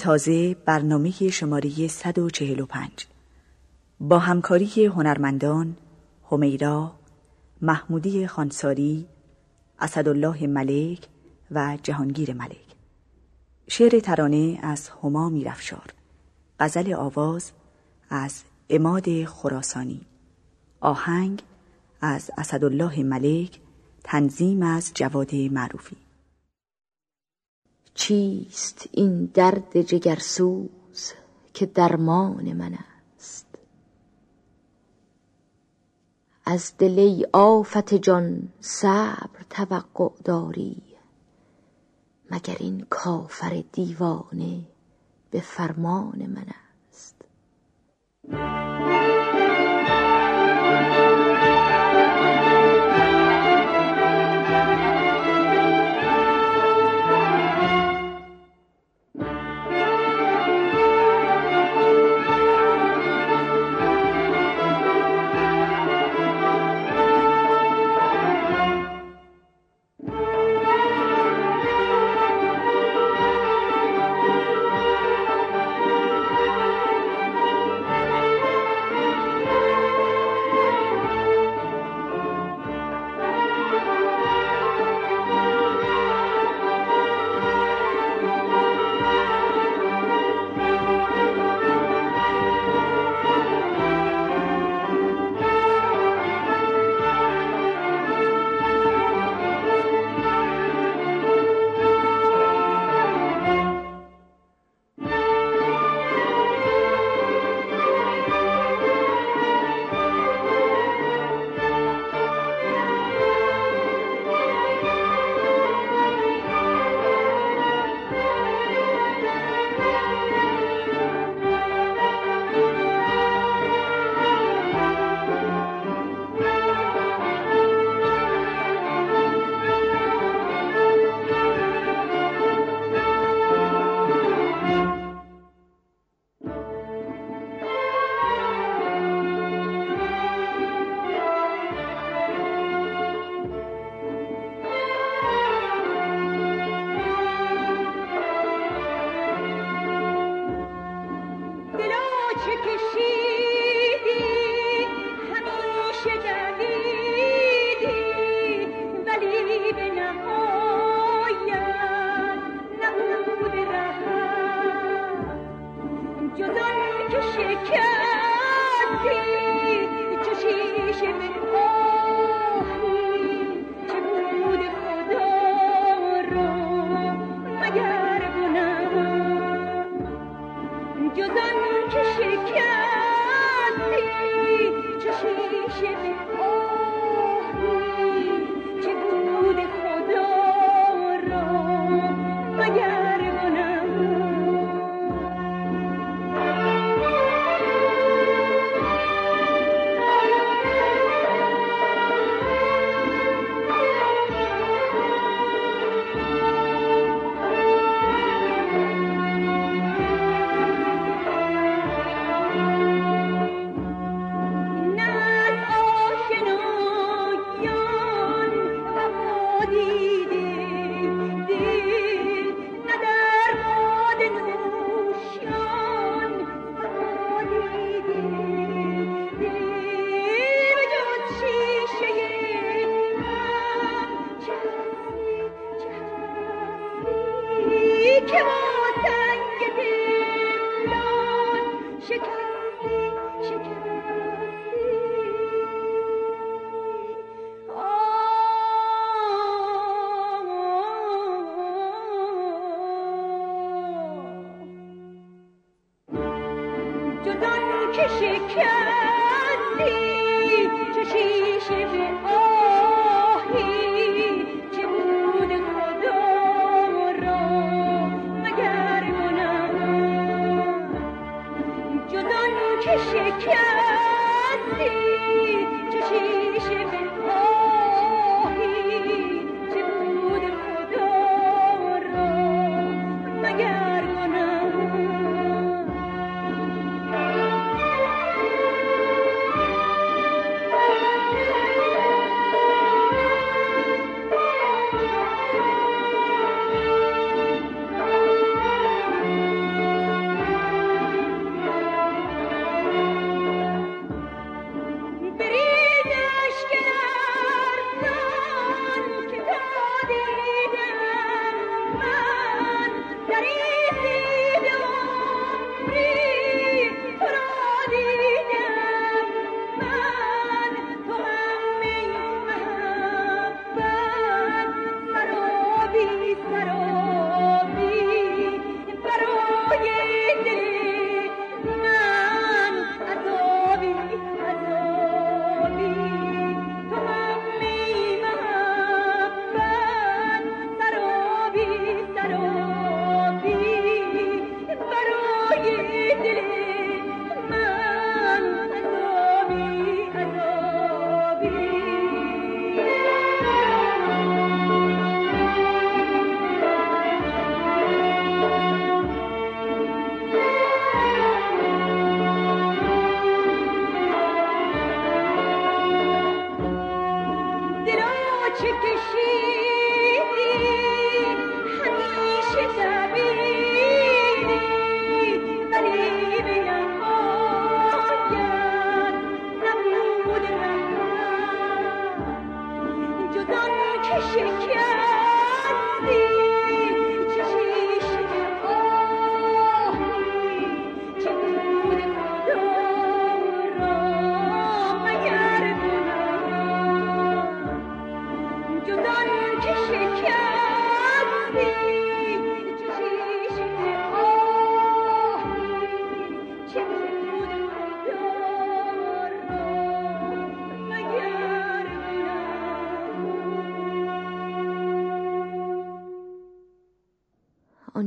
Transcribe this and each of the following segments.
تازه برنامه شماره 145 با همکاری هنرمندان همیرا، محمودی خانساری، اسدالله ملک و جهانگیر ملک. شعر ترانه از هما میرفشار. غزل آواز از اماد خراسانی. آهنگ از اسدالله ملک. تنظیم از جواد معروفی. چیست این درد جگرسوز که درمان من است؟ از دلی آفت جان صبر توقع داری مگر این کافر دیوانه به فرمان من است؟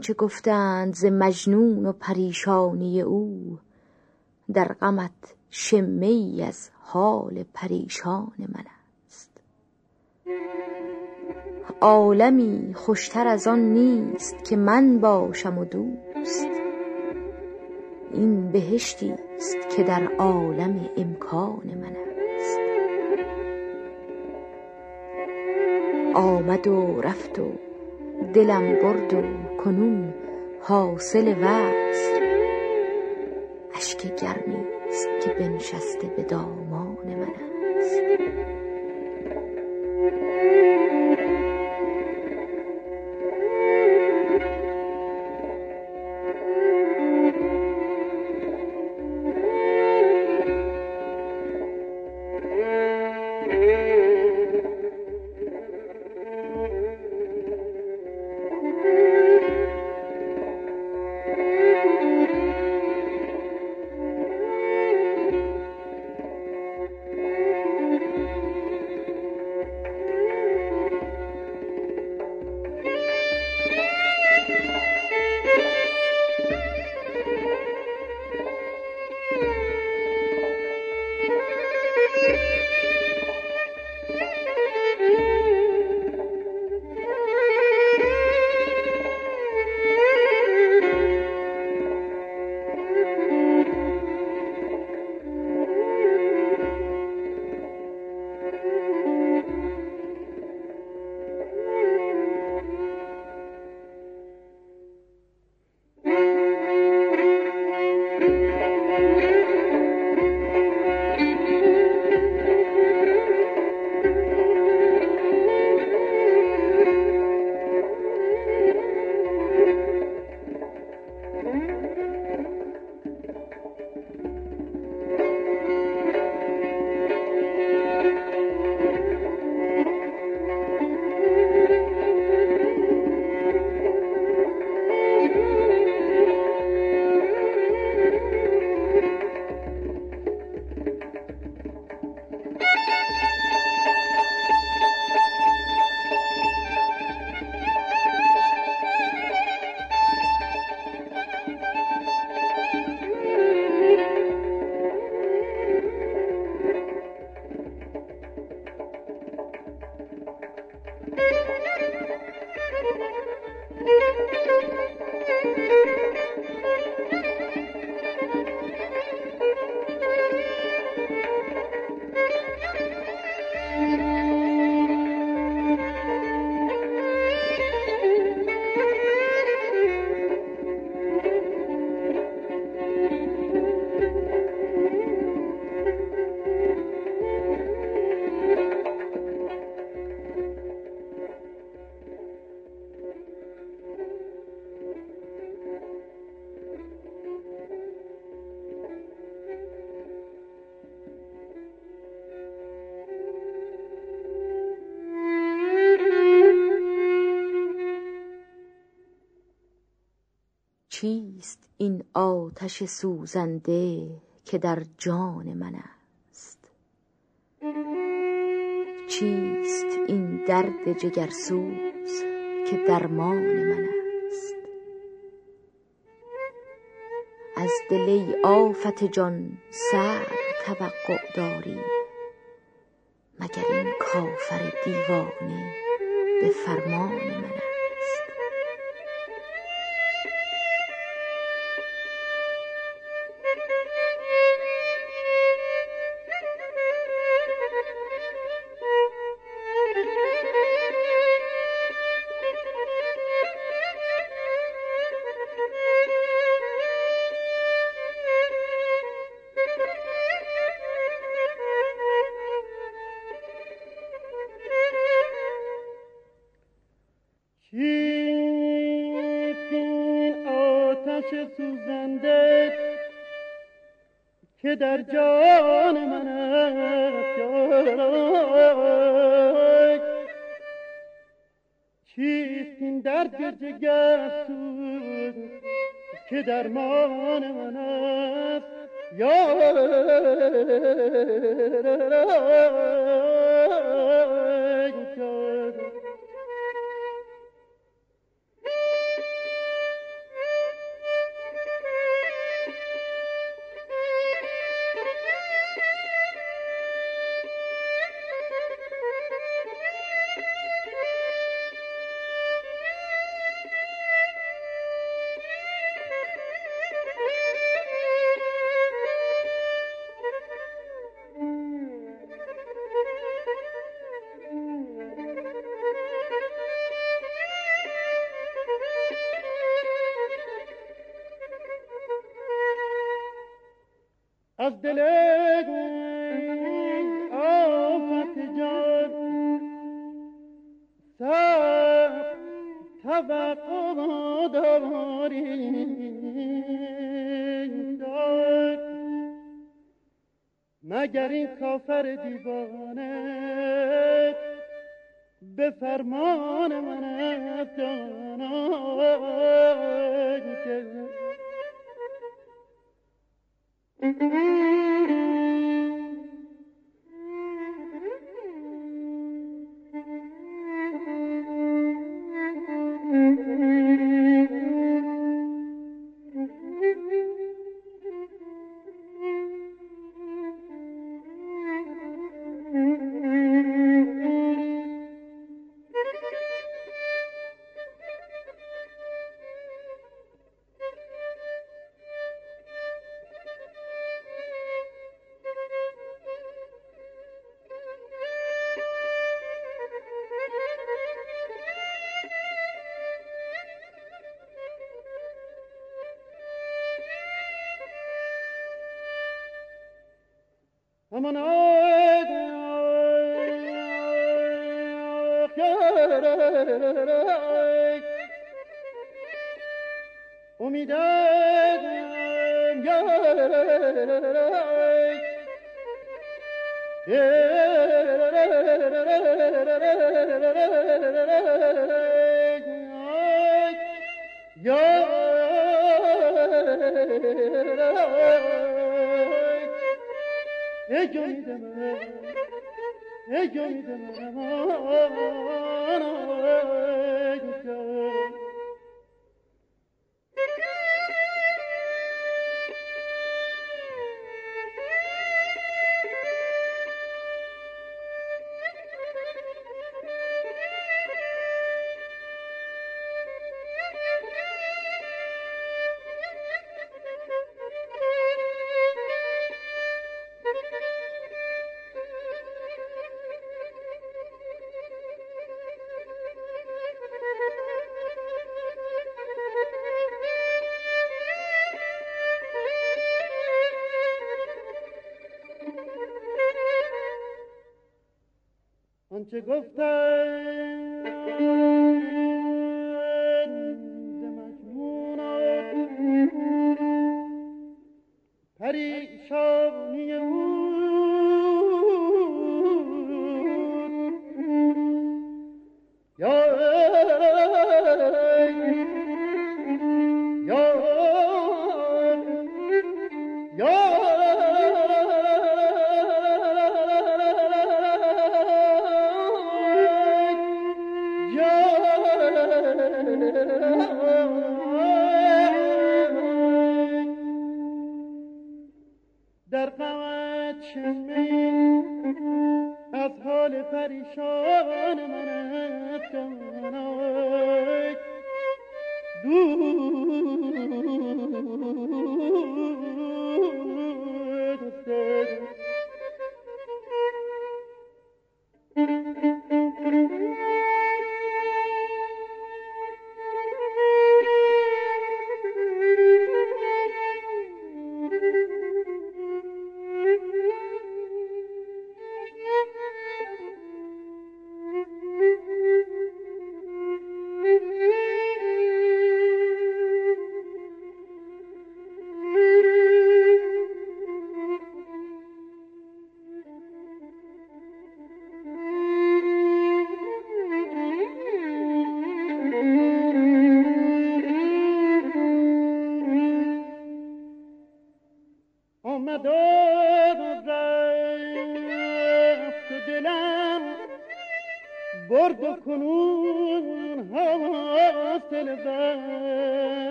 آنچه گفتند ز مجنون و پریشانی او. در غمت شمه ای از حال پریشان من است. عالمی خوشتر از آن نیست که من باشم و دوست. این بهشتی است که در عالم امکان من است. آمد و رفت و دلم برد و کنون حاصل وصل. اشک گرمی است که بنشسته به دامان من آتش سوزنده که در جان من است. چیست این درد جگرسوز که درمان من است؟ از دلی آفت جان سر توقع داری مگر این کافر دیوانه به فرمان من است که در جان من است چیست این درد جگر که درمان من است؟ یا مگر این کافر دیوانه به فرمان من افجانان امیدم یا ای جان دمم ای جان آنچه گفتند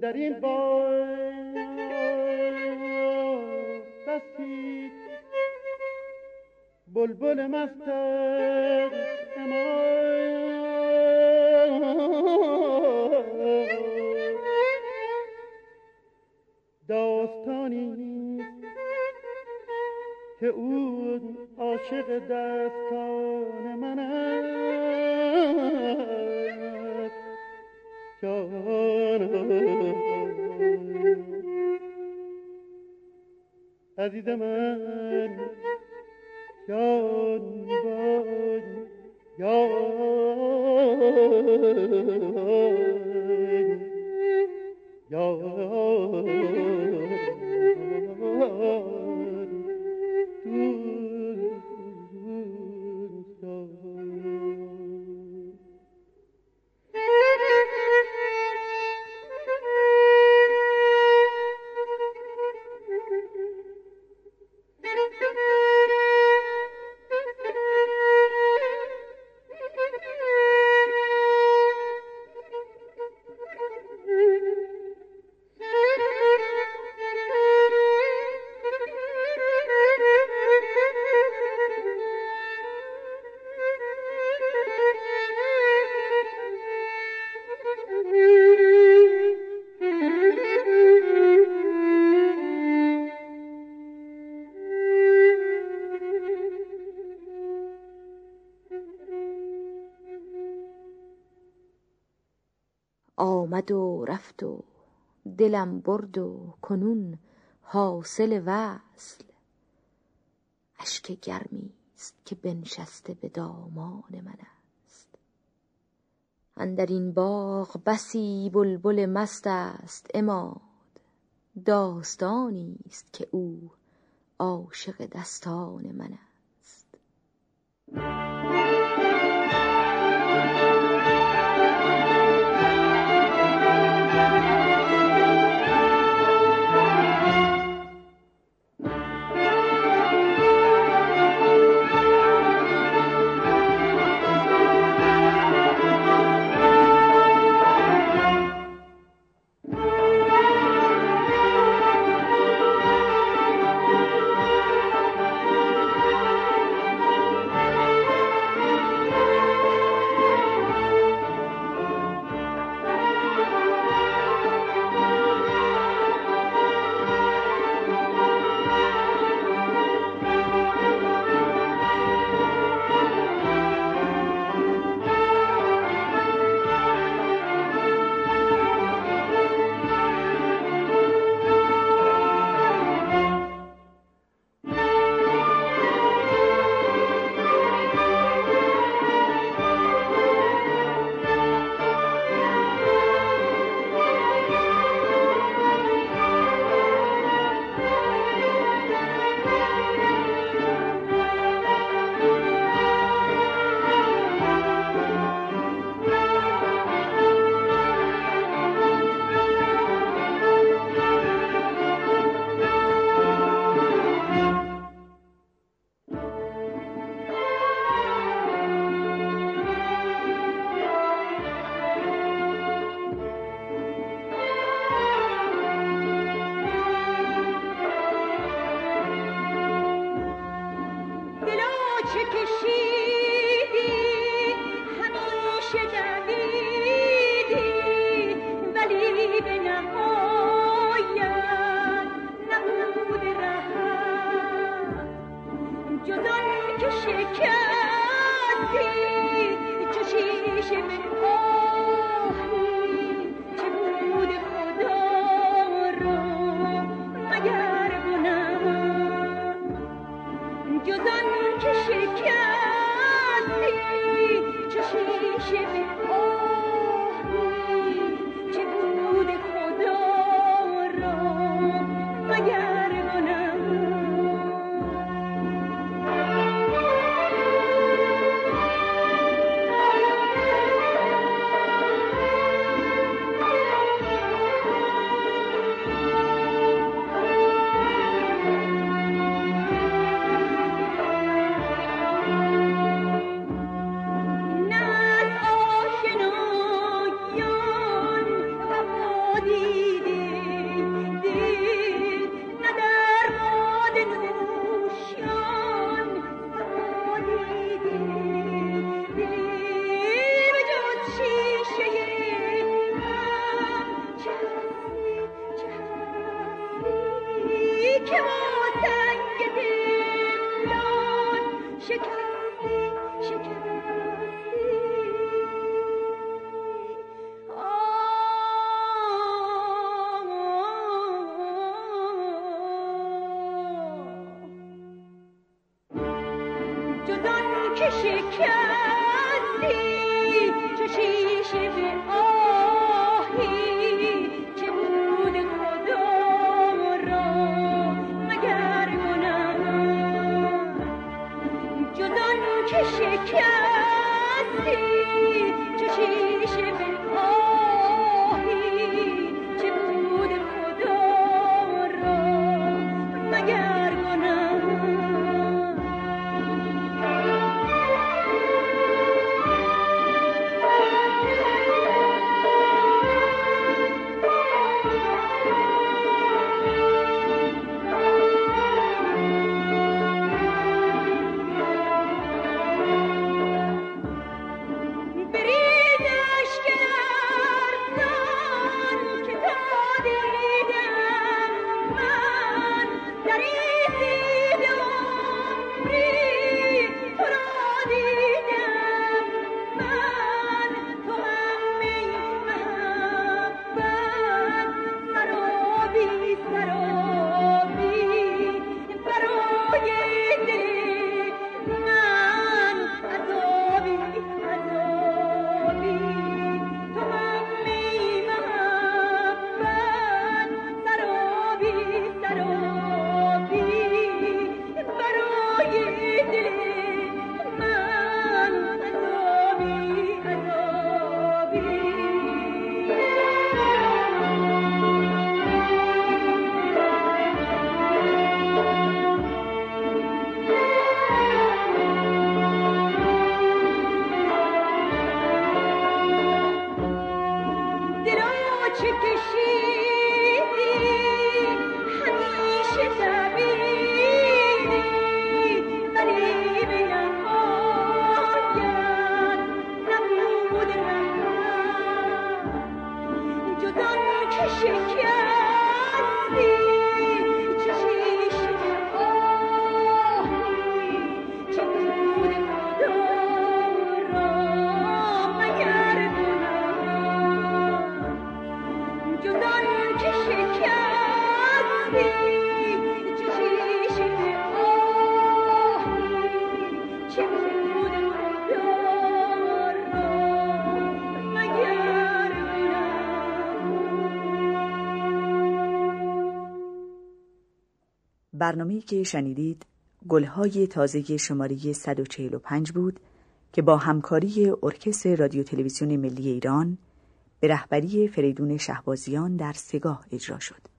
در این بار بسی بلبل مست داستانی که او عاشق دستان من است عزیز من. جان بان جان آمد رفت و دلم برد و کنون حاصل وصل. اشک گرمی است که بنشسته به دامان من است. اندر این باغ بسی بلبل مست است اماد داستانی است که او عاشق دستان من است. که ما سنگ دلان شکستی شکستی 我带你去西天。برنامه‌ای که شنیدید گلهای تازه شماره 145 بود که با همکاری ارکستر رادیو تلویزیون ملی ایران به رهبری فریدون شهبازیان در سگاه اجرا شد.